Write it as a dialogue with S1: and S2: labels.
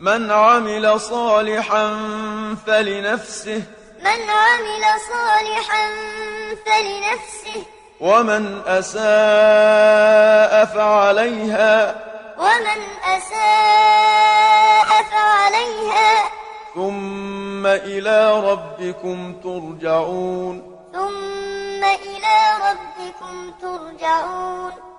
S1: من عمل صالحا فلنفسه
S2: من عمل صالحا فلنفسه
S1: ومن أساء فعليها
S2: ومن أساء فعليها
S1: ثم إلى ربكم ترجعون.
S2: ثم إلى ربكم ترجعون.